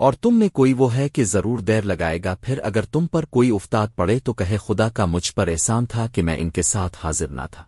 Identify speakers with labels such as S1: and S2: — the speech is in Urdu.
S1: اور تم میں کوئی وہ ہے کہ ضرور دیر لگائے گا، پھر اگر تم پر کوئی افتاد پڑے تو کہے خدا کا مجھ پر احسان تھا کہ میں ان کے ساتھ حاضر نہ تھا۔